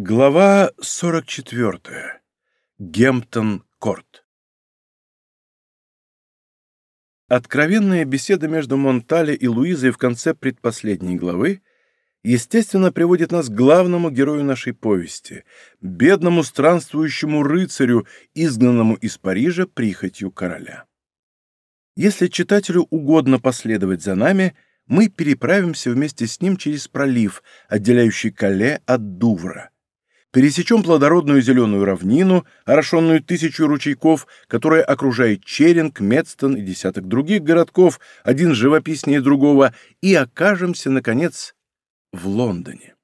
Глава 44. Гемптон-Корт. Откровенная беседа между Монтале и Луизой в конце предпоследней главы естественно приводит нас к главному герою нашей повести, бедному странствующему рыцарю, изгнанному из Парижа прихотью короля. Если читателю угодно последовать за нами, мы переправимся вместе с ним через пролив, отделяющий Кале от Дувра пересечем плодородную зеленую равнину, орошенную тысячу ручейков, которая окружает Черинг, Медстон и десяток других городков, один живописнее другого, и окажемся, наконец, в Лондоне.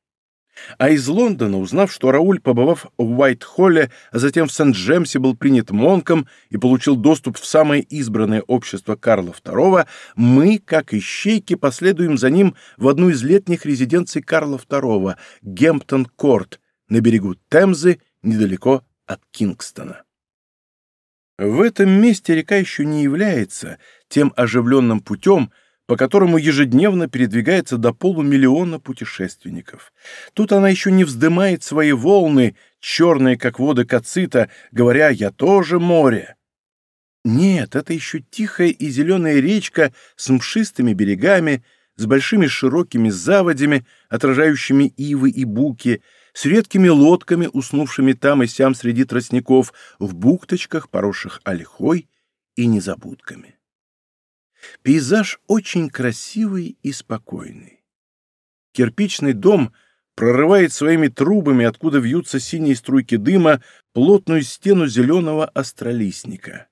А из Лондона, узнав, что Рауль, побывав в Уайт-Холле, а затем в Сент-Джемсе, был принят Монком и получил доступ в самое избранное общество Карла II, мы, как ищейки, последуем за ним в одну из летних резиденций Карла II, Гемптон-Корт, на берегу Темзы, недалеко от Кингстона. В этом месте река еще не является тем оживленным путем, по которому ежедневно передвигается до полумиллиона путешественников. Тут она еще не вздымает свои волны, черные, как воды Кацита, говоря «я тоже море». Нет, это еще тихая и зеленая речка с мшистыми берегами, с большими широкими заводями, отражающими ивы и буки, с редкими лодками, уснувшими там и сям среди тростников, в бухточках, поросших ольхой и незабудками. Пейзаж очень красивый и спокойный. Кирпичный дом прорывает своими трубами, откуда вьются синие струйки дыма, плотную стену зеленого астролистника.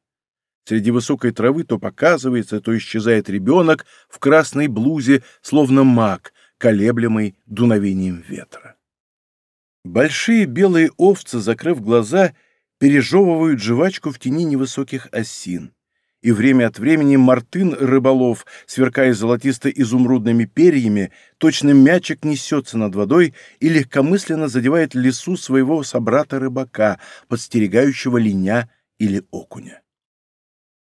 Среди высокой травы то показывается, то исчезает ребенок в красной блузе, словно маг, колеблемый дуновением ветра. Большие белые овцы, закрыв глаза, пережевывают жвачку в тени невысоких осин. И время от времени мартын рыболов, сверкая золотисто-изумрудными перьями, точно мячик несется над водой и легкомысленно задевает лесу своего собрата-рыбака, подстерегающего линя или окуня.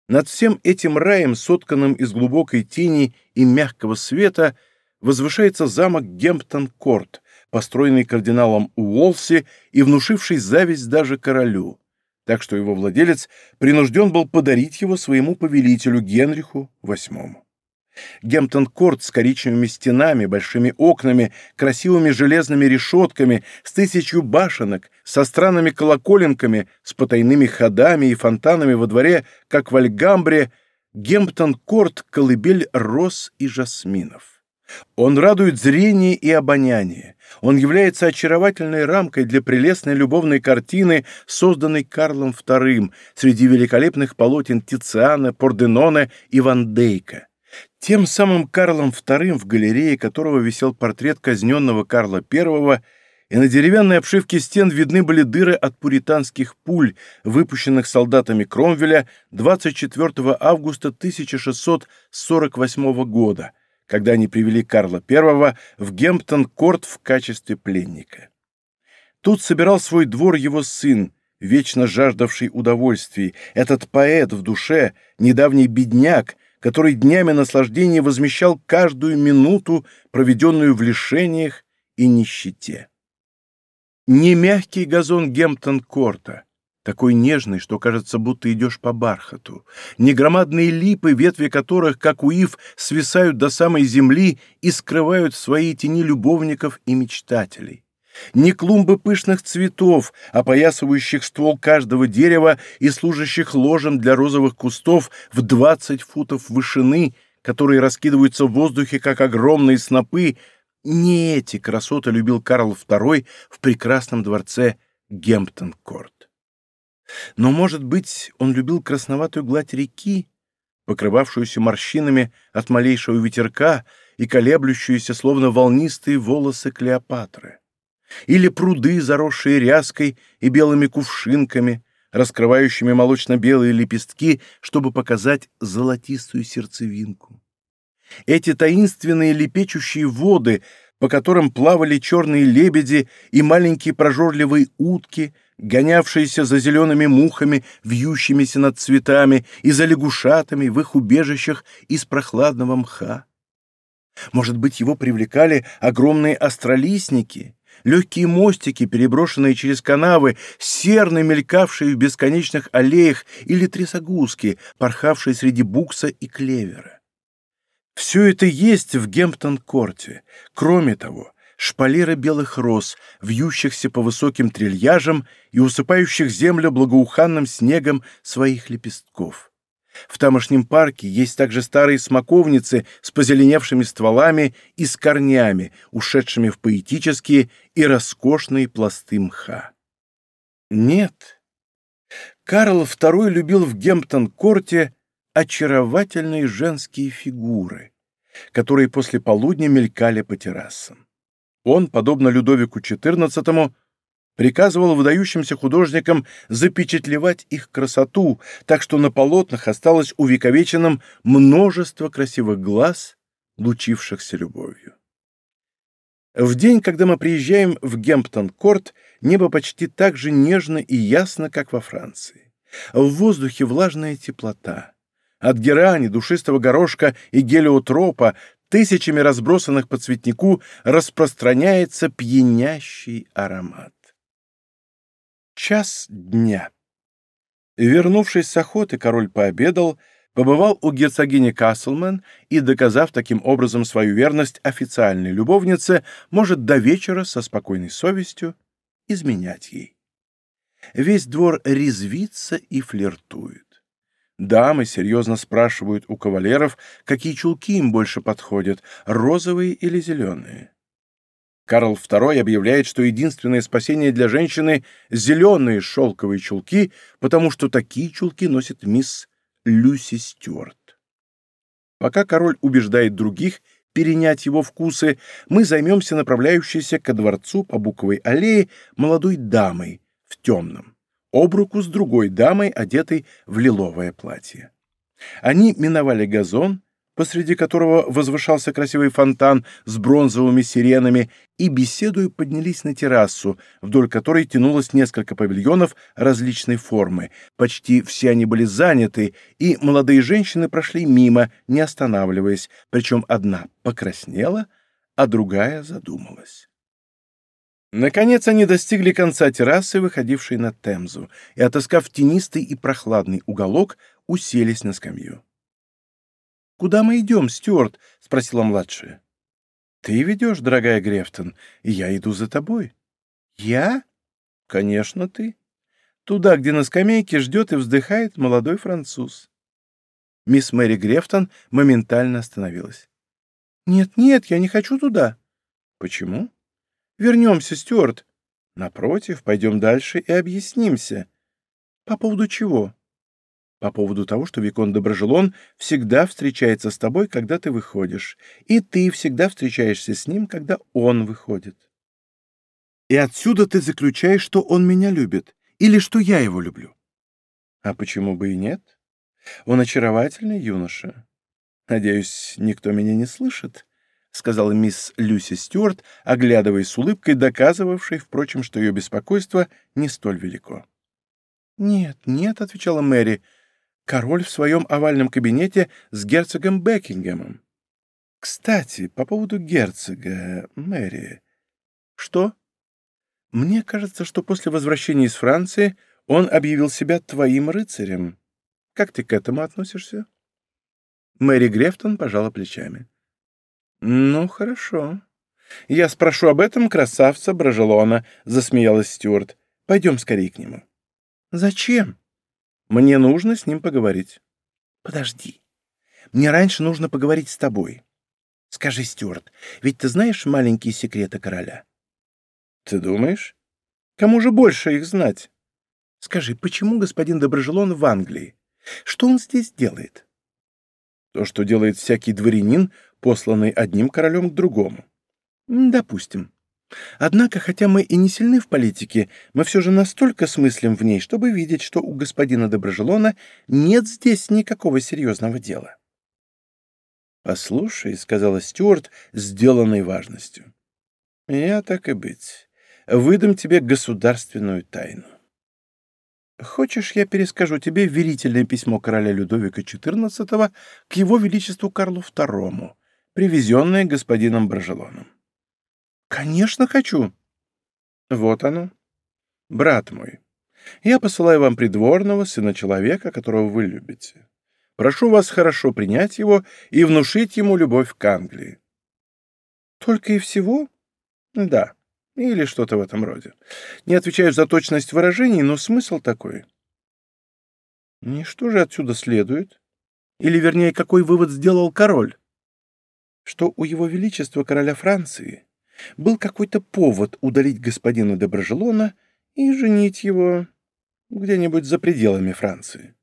Над всем этим раем, сотканным из глубокой тени и мягкого света, возвышается замок Гемптон-Корт, построенный кардиналом Уолси и внушивший зависть даже королю, так что его владелец принужден был подарить его своему повелителю Генриху VIII. Гемптон-корт с коричневыми стенами, большими окнами, красивыми железными решетками, с тысячью башенок, со странными колоколенками, с потайными ходами и фонтанами во дворе, как в Альгамбре, Гемптон-корт — колыбель роз и жасминов. Он радует зрение и обоняние. Он является очаровательной рамкой для прелестной любовной картины, созданной Карлом II среди великолепных полотен Тициана, Порденона и Ван Дейка. Тем самым Карлом II, в галерее которого висел портрет казненного Карла I, и на деревянной обшивке стен видны были дыры от пуританских пуль, выпущенных солдатами Кромвеля 24 августа 1648 года – когда они привели Карла I в Гемптон-Корт в качестве пленника. Тут собирал свой двор его сын, вечно жаждавший удовольствий, этот поэт в душе, недавний бедняк, который днями наслаждения возмещал каждую минуту, проведенную в лишениях и нищете. Не мягкий газон Гемптон-Корта, такой нежный, что кажется, будто идешь по бархату, не громадные липы, ветви которых, как у ив, свисают до самой земли и скрывают в своей тени любовников и мечтателей, не клумбы пышных цветов, опоясывающих ствол каждого дерева и служащих ложем для розовых кустов в двадцать футов вышины, которые раскидываются в воздухе, как огромные снопы, не эти красоты любил Карл II в прекрасном дворце Гемптон-Корт. Но, может быть, он любил красноватую гладь реки, покрывавшуюся морщинами от малейшего ветерка и колеблющуюся, словно волнистые волосы Клеопатры. Или пруды, заросшие ряской и белыми кувшинками, раскрывающими молочно-белые лепестки, чтобы показать золотистую сердцевинку. Эти таинственные лепечущие воды, по которым плавали черные лебеди и маленькие прожорливые утки, гонявшиеся за зелеными мухами, вьющимися над цветами, и за лягушатами в их убежищах из прохладного мха. Может быть, его привлекали огромные астролистники, легкие мостики, переброшенные через канавы, серны, мелькавшие в бесконечных аллеях, или трясогузки, порхавшие среди букса и клевера. Все это есть в Гемптон-корте. Кроме того, шпалеры белых роз, вьющихся по высоким трильяжам и усыпающих землю благоуханным снегом своих лепестков. В тамошнем парке есть также старые смоковницы с позеленевшими стволами и с корнями, ушедшими в поэтические и роскошные пласты мха. Нет. Карл II любил в Гемптон-корте очаровательные женские фигуры, которые после полудня мелькали по террасам. Он, подобно Людовику XIV, приказывал выдающимся художникам запечатлевать их красоту, так что на полотнах осталось увековеченным множество красивых глаз, лучившихся любовью. В день, когда мы приезжаем в Гемптон-Корт, небо почти так же нежно и ясно, как во Франции. В воздухе влажная теплота. От герани, душистого горошка и гелиотропа, тысячами разбросанных по цветнику, распространяется пьянящий аромат. Час дня. Вернувшись с охоты, король пообедал, побывал у герцогини Каслман и, доказав таким образом свою верность официальной любовнице, может до вечера со спокойной совестью изменять ей. Весь двор резвится и флиртует. Дамы серьезно спрашивают у кавалеров, какие чулки им больше подходят, розовые или зеленые. Карл II объявляет, что единственное спасение для женщины — зеленые шелковые чулки, потому что такие чулки носит мисс Люси Стюарт. Пока король убеждает других перенять его вкусы, мы займемся направляющейся ко дворцу по Буковой аллее молодой дамой в темном, об руку с другой дамой, одетой в лиловое платье. Они миновали газон, посреди которого возвышался красивый фонтан с бронзовыми сиренами, и, беседуя, поднялись на террасу, вдоль которой тянулось несколько павильонов различной формы. Почти все они были заняты, и молодые женщины прошли мимо, не останавливаясь, причем одна покраснела, а другая задумалась. Наконец они достигли конца террасы, выходившей на Темзу, и, отыскав тенистый и прохладный уголок, уселись на скамью. «Куда мы идем, Стюарт?» — спросила младшая. «Ты ведешь, дорогая Грефтон, и я иду за тобой». «Я?» «Конечно, ты. Туда, где на скамейке ждет и вздыхает молодой француз». Мисс Мэри Грефтон моментально остановилась. «Нет-нет, я не хочу туда». «Почему?» «Вернемся, Стюарт». «Напротив, пойдем дальше и объяснимся». «По поводу чего?» по поводу того, что Викон Доброжелон всегда встречается с тобой, когда ты выходишь, и ты всегда встречаешься с ним, когда он выходит. И отсюда ты заключаешь, что он меня любит, или что я его люблю. А почему бы и нет? Он очаровательный юноша. Надеюсь, никто меня не слышит, — сказала мисс Люси Стюарт, оглядываясь с улыбкой, доказывавшей, впрочем, что ее беспокойство не столь велико. «Нет, нет», — отвечала Мэри, — король в своем овальном кабинете с герцогом Бекингемом. Кстати, по поводу герцога, Мэри. Что? Мне кажется, что после возвращения из Франции он объявил себя твоим рыцарем. Как ты к этому относишься? Мэри Грефтон пожала плечами. Ну, хорошо. Я спрошу об этом красавца Брожелона, засмеялась Стюарт. Пойдем скорее к нему. Зачем? Мне нужно с ним поговорить. Подожди. Мне раньше нужно поговорить с тобой. Скажи, Стюарт, ведь ты знаешь маленькие секреты короля? Ты думаешь? Кому же больше их знать? Скажи, почему господин Доброжелон в Англии? Что он здесь делает? То, что делает всякий дворянин, посланный одним королем к другому. Допустим. Однако, хотя мы и не сильны в политике, мы все же настолько смыслим в ней, чтобы видеть, что у господина Доброжелона нет здесь никакого серьезного дела. «Послушай», — сказала Стюарт, сделанной важностью, — «я так и быть, выдам тебе государственную тайну. Хочешь, я перескажу тебе верительное письмо короля Людовика XIV к его величеству Карлу II, привезенное господином Брожелоном?» «Конечно хочу!» Вот оно. Брат мой, я посылаю вам придворного, сына человека, которого вы любите. Прошу вас хорошо принять его и внушить ему любовь к Англии. Только и всего? Да. Или что-то в этом роде. Не отвечаю за точность выражений, но смысл такой. И что же отсюда следует? Или, вернее, какой вывод сделал король? Что у его величества короля Франции был какой-то повод удалить господина де Брожелона и женить его где-нибудь за пределами Франции.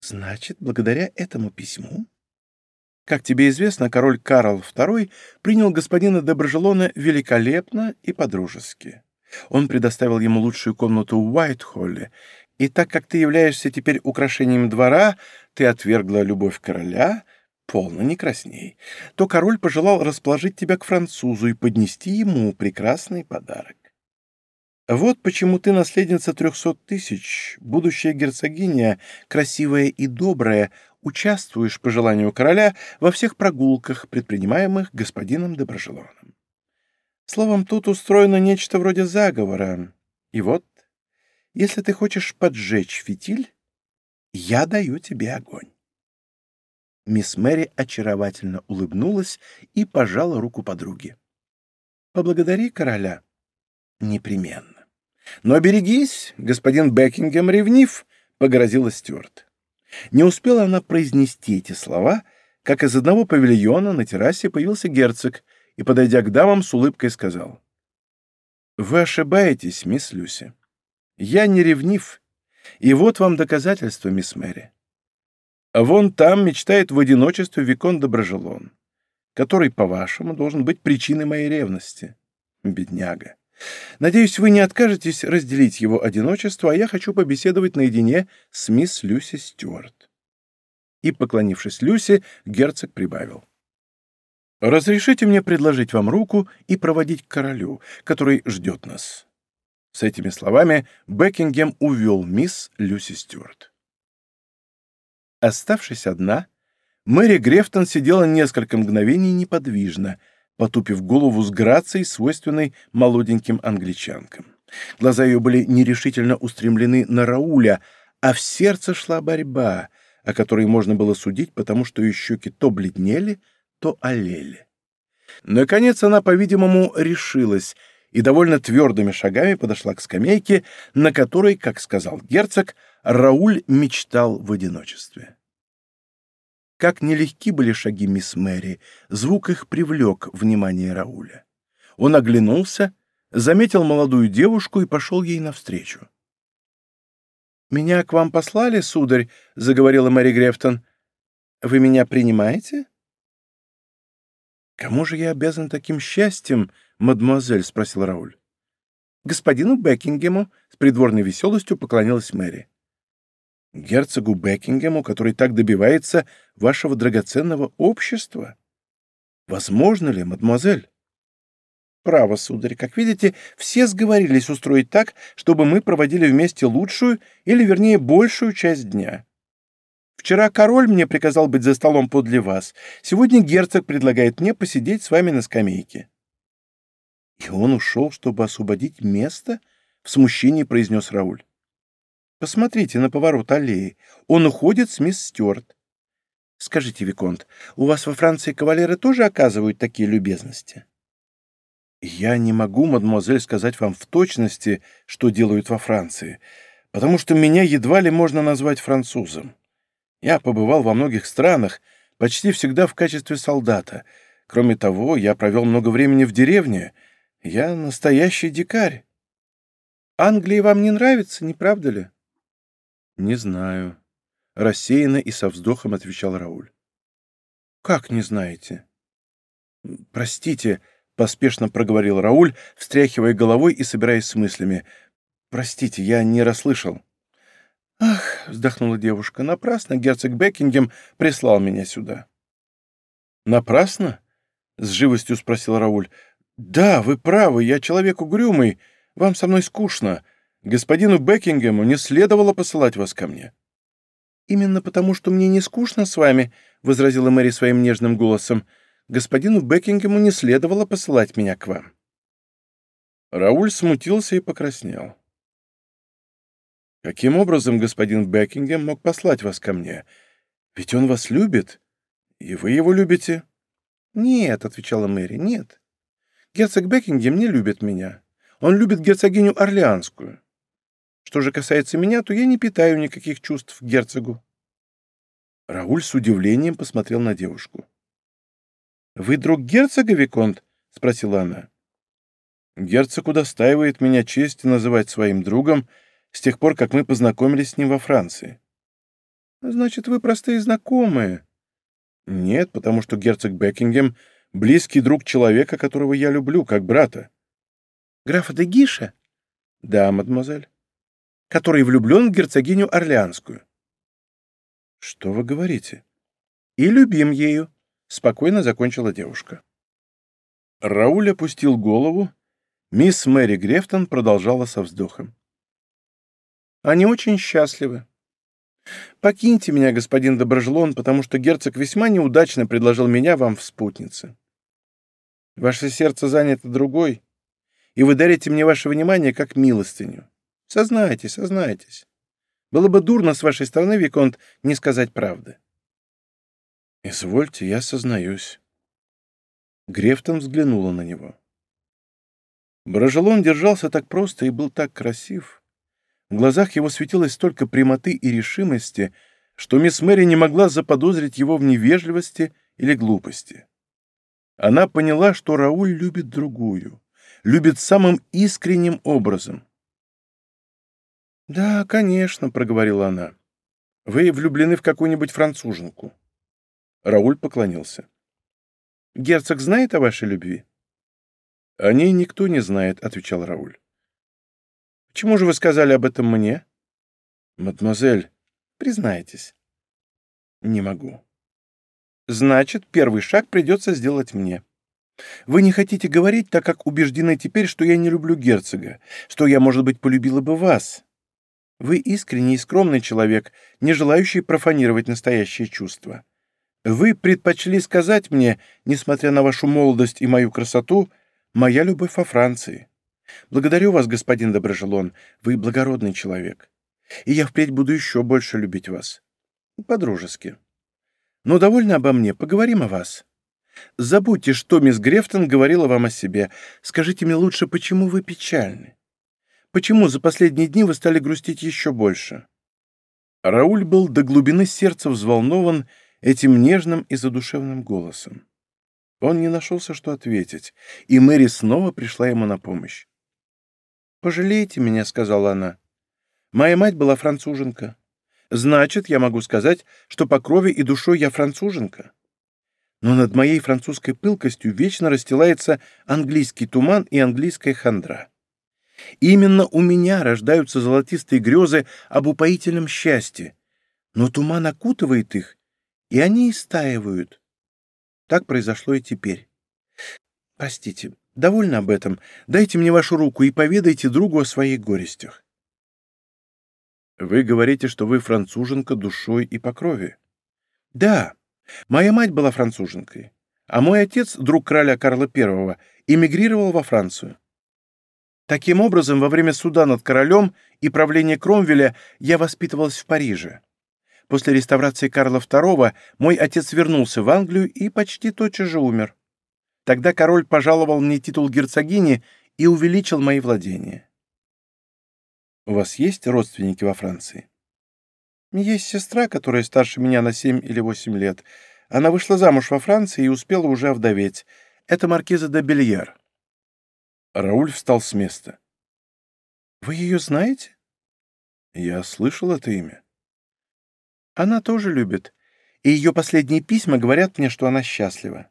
Значит, благодаря этому письму как тебе известно, король Карл II принял господина Доброжелона великолепно и подружески. Он предоставил ему лучшую комнату в Уайтхолле, и так как ты являешься теперь украшением двора, ты отвергла любовь короля, полно не красней, то король пожелал расположить тебя к французу и поднести ему прекрасный подарок. Вот почему ты наследница трехсот тысяч, будущая герцогиня, красивая и добрая, участвуешь по желанию короля во всех прогулках, предпринимаемых господином Доброжелоном. Словом, тут устроено нечто вроде заговора. И вот, если ты хочешь поджечь фитиль, я даю тебе огонь. Мисс Мэри очаровательно улыбнулась и пожала руку подруге. «Поблагодари короля». «Непременно». «Но берегись, господин Бекингем ревнив», — погрозила Стюарт. Не успела она произнести эти слова, как из одного павильона на террасе появился герцог и, подойдя к дамам, с улыбкой сказал. «Вы ошибаетесь, мисс Люси. Я не ревнив, и вот вам доказательство, мисс Мэри. Вон там мечтает в одиночестве Викон Доброжелон, который, по-вашему, должен быть причиной моей ревности. Бедняга. Надеюсь, вы не откажетесь разделить его одиночество, а я хочу побеседовать наедине с мисс Люси Стюарт». И, поклонившись Люси, герцог прибавил. «Разрешите мне предложить вам руку и проводить к королю, который ждет нас». С этими словами Бекингем увел мисс Люси Стюарт. Оставшись одна, Мэри Грефтон сидела несколько мгновений неподвижно — потупив голову с грацией, свойственной молоденьким англичанкам. Глаза ее были нерешительно устремлены на Рауля, а в сердце шла борьба, о которой можно было судить, потому что ее щеки то бледнели, то олели. Наконец она, по-видимому, решилась и довольно твердыми шагами подошла к скамейке, на которой, как сказал герцог, Рауль мечтал в одиночестве. Как нелегки были шаги мисс Мэри, звук их привлек внимание Рауля. Он оглянулся, заметил молодую девушку и пошел ей навстречу. «Меня к вам послали, сударь?» — заговорила Мэри Грефтон. «Вы меня принимаете?» «Кому же я обязан таким счастьем, мадемуазель?» — спросил Рауль. «Господину Бекингему», — с придворной веселостью поклонилась Мэри герцогу Бекингему, который так добивается вашего драгоценного общества? Возможно ли, мадемуазель? Право, сударь, как видите, все сговорились устроить так, чтобы мы проводили вместе лучшую, или, вернее, большую часть дня. Вчера король мне приказал быть за столом подле вас. Сегодня герцог предлагает мне посидеть с вами на скамейке. И он ушел, чтобы освободить место? В смущении произнес Рауль. Посмотрите на поворот аллеи. Он уходит с мисс Стюарт. Скажите, Виконт, у вас во Франции кавалеры тоже оказывают такие любезности? Я не могу, мадемуазель, сказать вам в точности, что делают во Франции, потому что меня едва ли можно назвать французом. Я побывал во многих странах, почти всегда в качестве солдата. Кроме того, я провел много времени в деревне. Я настоящий дикарь. Англия вам не нравится, не правда ли? «Не знаю», — рассеянно и со вздохом отвечал Рауль. «Как не знаете?» «Простите», — поспешно проговорил Рауль, встряхивая головой и собираясь с мыслями. «Простите, я не расслышал». «Ах», — вздохнула девушка, — «напрасно герцог Бекингем прислал меня сюда». «Напрасно?» — с живостью спросил Рауль. «Да, вы правы, я человек угрюмый, вам со мной скучно. Господину Бекингему не следовало посылать вас ко мне». «Именно потому, что мне не скучно с вами», — возразила Мэри своим нежным голосом, — «господину Бекингему не следовало посылать меня к вам». Рауль смутился и покраснел. «Каким образом господин Бекингем мог послать вас ко мне? Ведь он вас любит, и вы его любите». «Нет», — отвечала Мэри, — «нет. Герцог Бекингем не любит меня. Он любит герцогиню Орлеанскую. Что же касается меня, то я не питаю никаких чувств к герцогу». Рауль с удивлением посмотрел на девушку. «Вы друг герцога, Виконт?» — спросила она. «Герцог удостаивает меня чести называть своим другом с тех пор, как мы познакомились с ним во Франции». «Значит, вы простые знакомые?» «Нет, потому что герцог Бекингем — близкий друг человека, которого я люблю, как брата». «Графа де Гиша?» «Да, мадемуазель». «Который влюблен в герцогиню Орлеанскую». «Что вы говорите?» «И любим ею», — спокойно закончила девушка. Рауль опустил голову. Мисс Мэри Грефтон продолжала со вздохом. «Они очень счастливы. Покиньте меня, господин Доброжелон, потому что герцог весьма неудачно предложил меня вам в спутнице. Ваше сердце занято другой, и вы дарите мне ваше внимание как милостыню. Сознайтесь, сознайтесь. Было бы дурно с вашей стороны, Виконт, не сказать правды. Извольте, я сознаюсь. Грефтон взглянула на него. Брожелон держался так просто и был так красив. В глазах его светилось столько прямоты и решимости, что мисс Мэри не могла заподозрить его в невежливости или глупости. Она поняла, что Рауль любит другую, любит самым искренним образом. «Да, конечно», — проговорила она. «Вы влюблены в какую-нибудь француженку». Рауль поклонился. «Герцог знает о вашей любви?» «О ней никто не знает», — отвечал Рауль. «Почему же вы сказали об этом мне?» «Мадемуазель, признайтесь». «Не могу». «Значит, первый шаг придется сделать мне. Вы не хотите говорить, так как убеждены теперь, что я не люблю герцога, что я, может быть, полюбила бы вас. Вы искренний и скромный человек, не желающий профанировать настоящие чувства. Вы предпочли сказать мне, несмотря на вашу молодость и мою красоту, моя любовь во Франции. Благодарю вас, господин Доброжелон, вы благородный человек. И я впредь буду еще больше любить вас. По-дружески. Но довольно обо мне, поговорим о вас. Забудьте, что мисс Грефтон говорила вам о себе. Скажите мне лучше, почему вы печальны? Почему за последние дни вы стали грустить еще больше?» Рауль был до глубины сердца взволнован этим нежным и задушевным голосом. Он не нашелся, что ответить, и Мэри снова пришла ему на помощь. «Пожалейте меня», — сказала она. «Моя мать была француженка. Значит, я могу сказать, что по крови и душой я француженка. Но над моей французской пылкостью вечно расстилается английский туман и английская хандра. Именно у меня рождаются золотистые грезы об упоительном счастье, но туман окутывает их, и они истаивают. Так произошло и теперь. Простите, довольно об этом. Дайте мне вашу руку и поведайте другу о своих горестях. Вы говорите, что вы француженка душой и по крови? Да, моя мать была француженкой, а мой отец, друг короля Карла I, эмигрировал во Францию. Таким образом, во время суда над королем и правления Кромвеля я воспитывалась в Париже. После реставрации Карла II мой отец вернулся в Англию и почти тотчас же умер. Тогда король пожаловал мне титул герцогини и увеличил мои владения. У вас есть родственники во Франции? Есть сестра, которая старше меня на семь или восемь лет. Она вышла замуж во Франции и успела уже овдоветь. Это маркиза де Бельер. Рауль встал с места. «Вы ее знаете?» «Я слышал это имя». «Она тоже любит, и ее последние письма говорят мне, что она счастлива.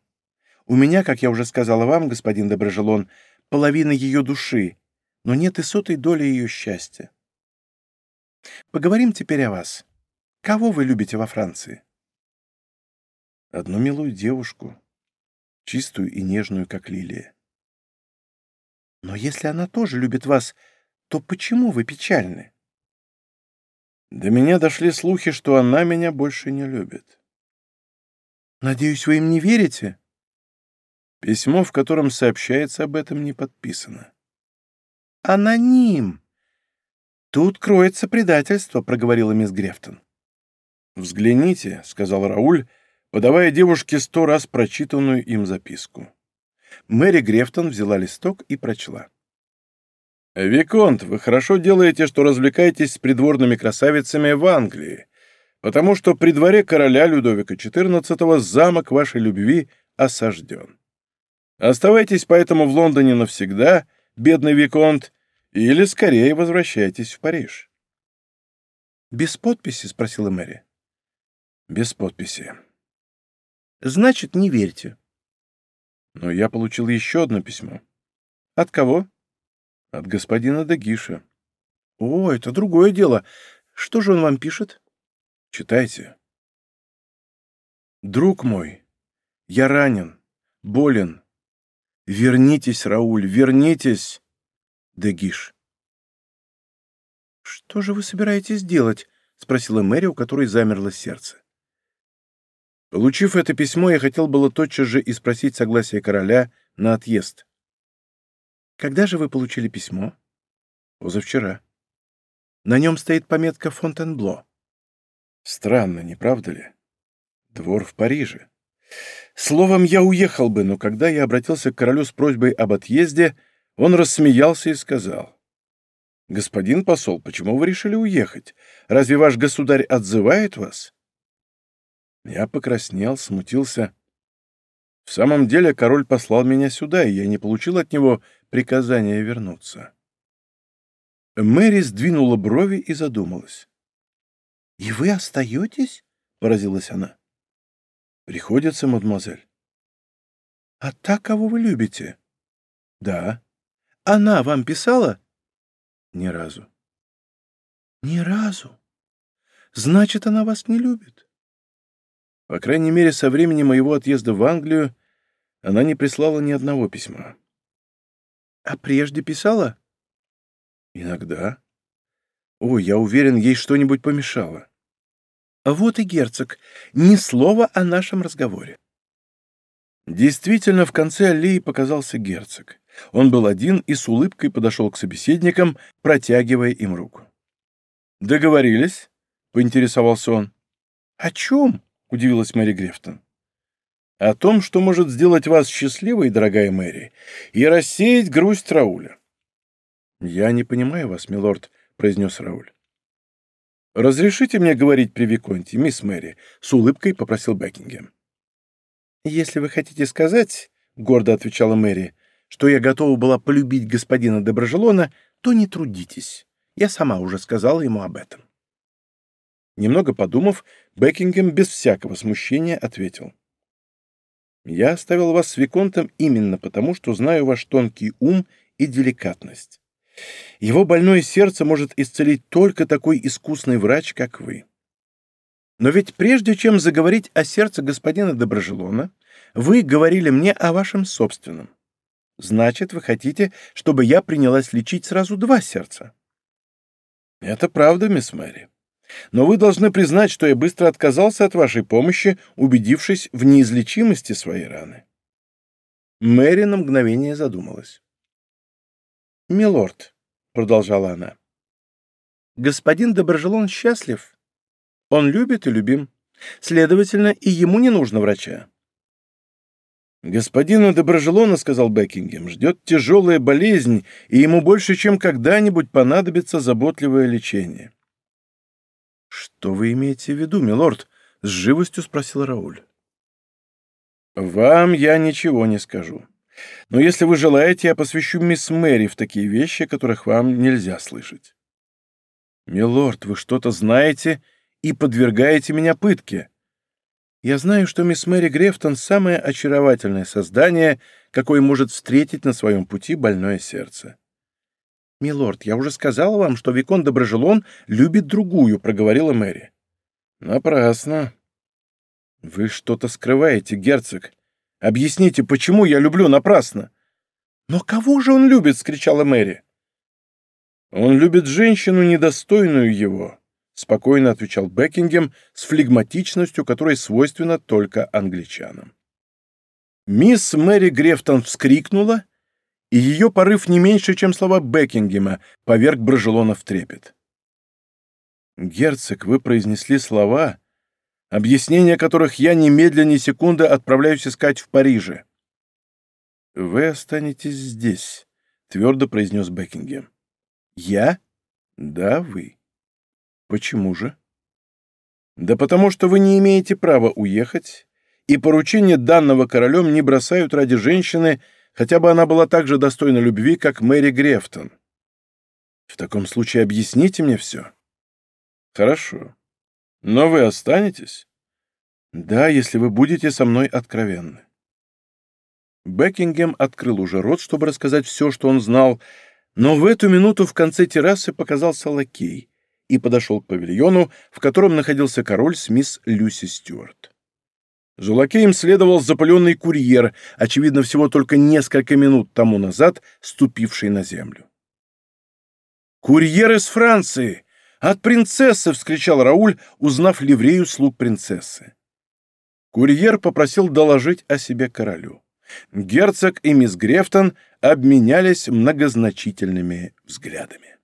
У меня, как я уже сказала вам, господин Доброжелон, половина ее души, но нет и сотой доли ее счастья. Поговорим теперь о вас. Кого вы любите во Франции?» «Одну милую девушку, чистую и нежную, как лилия. Но если она тоже любит вас, то почему вы печальны? До меня дошли слухи, что она меня больше не любит. Надеюсь, вы им не верите? Письмо, в котором сообщается об этом, не подписано. Аноним. Тут кроется предательство, проговорила мисс Грефтон. «Взгляните», — сказал Рауль, подавая девушке сто раз прочитанную им записку. Мэри Грефтон взяла листок и прочла. «Виконт, вы хорошо делаете, что развлекаетесь с придворными красавицами в Англии, потому что при дворе короля Людовика XIV замок вашей любви осажден. Оставайтесь поэтому в Лондоне навсегда, бедный Виконт, или скорее возвращайтесь в Париж». «Без подписи?» — спросила Мэри. «Без подписи». «Значит, не верьте». Но я получил еще одно письмо. От кого? От господина Дагиша. О, это другое дело. Что же он вам пишет? Читайте. Друг мой, я ранен, болен. Вернитесь, Рауль, вернитесь. Дегиш. Что же вы собираетесь делать? спросила Мэри, у которой замерло сердце. Получив это письмо, я хотел было тотчас же и спросить согласие короля на отъезд. Когда же вы получили письмо? Позавчера. На нем стоит пометка Фонтенбло. Странно, не правда ли? Двор в Париже. Словом, я уехал бы, но когда я обратился к королю с просьбой об отъезде, он рассмеялся и сказал. «Господин посол, почему вы решили уехать? Разве ваш государь отзывает вас?» Я покраснел, смутился. В самом деле король послал меня сюда, и я не получил от него приказания вернуться. Мэри сдвинула брови и задумалась. «И вы остаетесь?» — поразилась она. «Приходится, мадемуазель». «А та, кого вы любите?» «Да». «Она вам писала?» «Ни разу». «Ни разу? Значит, она вас не любит?» По крайней мере, со времени моего отъезда в Англию она не прислала ни одного письма. А прежде писала? Иногда. О, я уверен, ей что-нибудь помешало. Вот и герцог. Ни слова о нашем разговоре. Действительно, в конце аллеи показался герцог. Он был один и с улыбкой подошел к собеседникам, протягивая им руку. «Договорились?» — поинтересовался он. «О чем?» — удивилась Мэри Грефтон. «О том, что может сделать вас счастливой, дорогая Мэри, и рассеять грусть Рауля». «Я не понимаю вас, милорд», — произнес Рауль. «Разрешите мне говорить при Виконте, мисс Мэри?» — с улыбкой попросил Бекингем. «Если вы хотите сказать, — гордо отвечала Мэри, — что я готова была полюбить господина Доброжелона, то не трудитесь. Я сама уже сказала ему об этом». Немного подумав, Бекингем без всякого смущения ответил. «Я оставил вас с Виконтом именно потому, что знаю ваш тонкий ум и деликатность. Его больное сердце может исцелить только такой искусный врач, как вы. Но ведь прежде чем заговорить о сердце господина Доброжелона, вы говорили мне о вашем собственном. Значит, вы хотите, чтобы я принялась лечить сразу два сердца?» «Это правда, мисс Мэри. Но вы должны признать, что я быстро отказался от вашей помощи, убедившись в неизлечимости своей раны. Мэри на мгновение задумалась. «Милорд», — продолжала она, — «господин Доброжелон счастлив. Он любит и любим. Следовательно, и ему не нужно врача». «Господина Доброжелона, — сказал Бекингем, — ждет тяжелая болезнь, и ему больше, чем когда-нибудь понадобится заботливое лечение. «Что вы имеете в виду, милорд?» — с живостью спросил Рауль. «Вам я ничего не скажу. Но если вы желаете, я посвящу мисс Мэри в такие вещи, которых вам нельзя слышать». «Милорд, вы что-то знаете и подвергаете меня пытке. Я знаю, что мисс Мэри Грефтон — самое очаровательное создание, какое может встретить на своем пути больное сердце. «Милорд, я уже сказала вам, что Викон Доброжелон любит другую», — проговорила Мэри. «Напрасно. Вы что-то скрываете, герцог. Объясните, почему я люблю напрасно?» «Но кого же он любит?» — скричала Мэри. «Он любит женщину, недостойную его», — спокойно отвечал Бекингем с флегматичностью, которой свойственна только англичанам. Мисс Мэри Грефтон вскрикнула и ее порыв не меньше, чем слова Бекингема, поверг Брожелона в трепет. «Герцог, вы произнесли слова, объяснения которых я немедленно ни секунды отправляюсь искать в Париже». «Вы останетесь здесь», — твердо произнес Бекингем. «Я?» «Да, вы». «Почему же?» «Да потому что вы не имеете права уехать, и поручение данного королем не бросают ради женщины, хотя бы она была так же достойна любви, как Мэри Грефтон. В таком случае объясните мне все». «Хорошо. Но вы останетесь?» «Да, если вы будете со мной откровенны». Бекингем открыл уже рот, чтобы рассказать все, что он знал, но в эту минуту в конце террасы показался лакей и подошел к павильону, в котором находился король с мисс Люси Стюарт. За лакеем следовал запаленный курьер, очевидно, всего только несколько минут тому назад ступивший на землю. «Курьер из Франции! От принцессы!» — вскричал Рауль, узнав ливрею слуг принцессы. Курьер попросил доложить о себе королю. Герцог и мисс Грефтон обменялись многозначительными взглядами.